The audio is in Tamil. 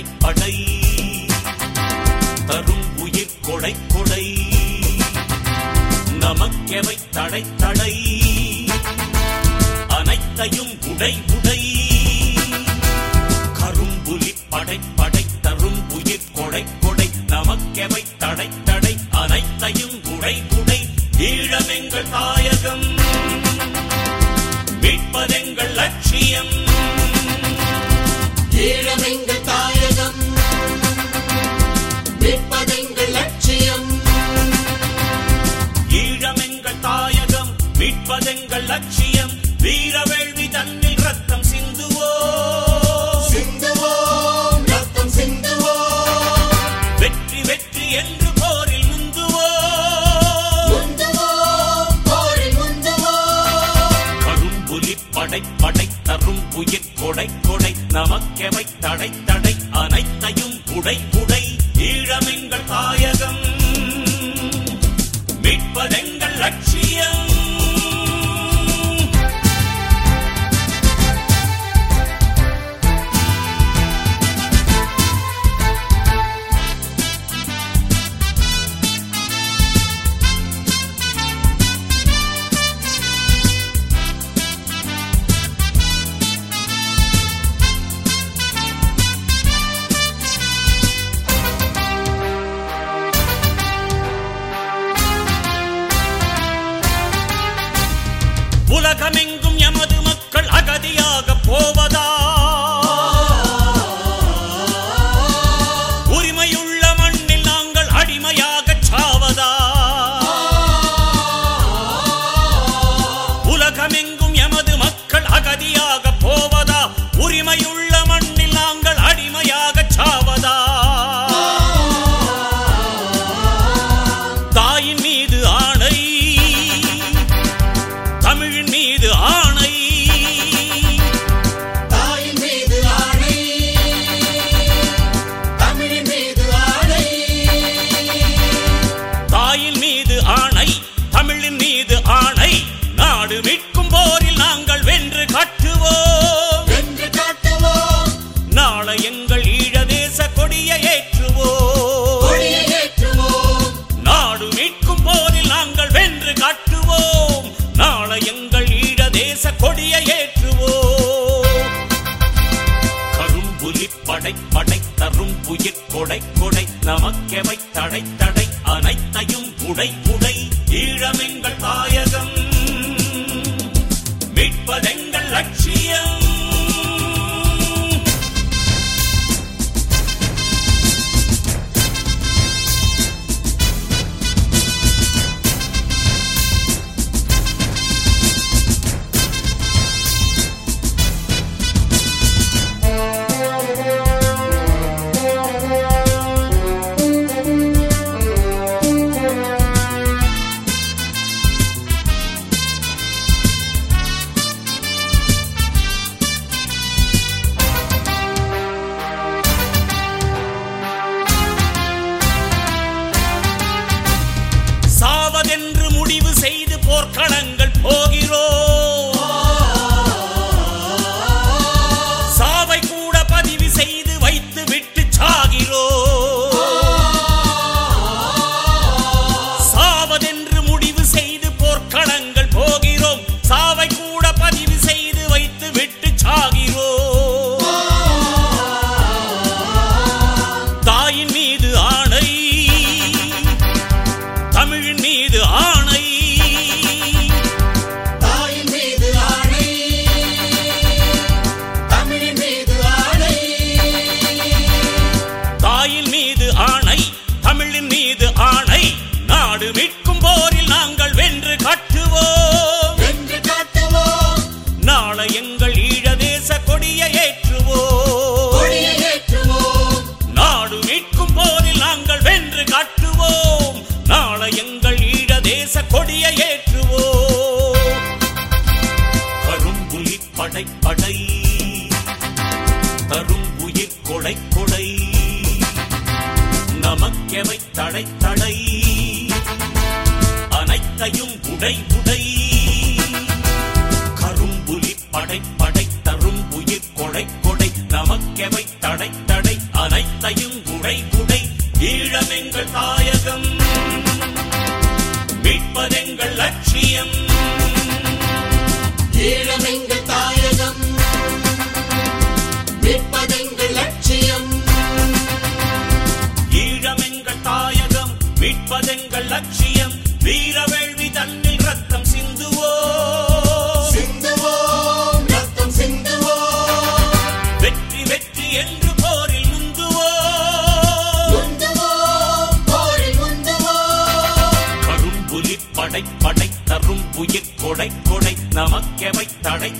அடை அடை தரும் உயிர் கொடை கொடை. நமக்கெவை தடை தடை அனைத்தையும் உடை உடை. கரும்புலி படை தரும் உயிர் கொடை கொடை. நமக்கெவை தடை தடை அனைத்தையும் உடை உடை. ஈழமெங்கள் தாயகம். மீட்பதெங்கள் லட்சியம். எங்கள் லட்சியம். வீரவேள்வி தன்னில் ரத்தம் சிந்துவோம். சிந்துவோம் ரத்தம் சிந்துவோம். வெற்றி வெற்றி என்று போரில் முந்துவோம். எமது மக்கள் அகதியாக போவதா? ஆலயங்கள் மீது ஆணை நாடு மீட்கும் போது ஆக்கியவை தடை தடை. அனைத்தையும் உடை உடை. கரும்புலி படை படை தரும் உயிர் கொடை கொடை. நமக்கெவை தடை தடை. அனைத்தையும் உடை உடை. ஈழமெங்கள் தாயகம். மீட்பதெங்கள் லட்சியம். எங்கள் லட்சியம் வீரவேள்வி தன்னில் ரத்தம் சிந்துவோ சிந்துவோ ரத்தம் சிந்துவோ வெற்றி வெற்றி என்று போரில் முந்துவோ போரில் முந்துவோ கரும்புலி படை படை தரும் உயிர் கொடை கொடை நமக்கெவை தடை